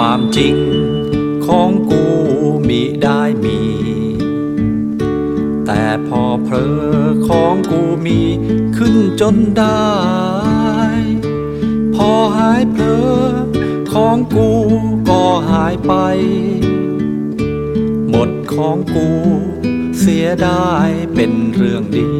ความจริงของกูมิได้มี แต่พอเพลอของกูมีขึ้นจนได้ พอหายเพลอของกูก็หายไป หมดของกูเสียได้เป็นเรื่องดี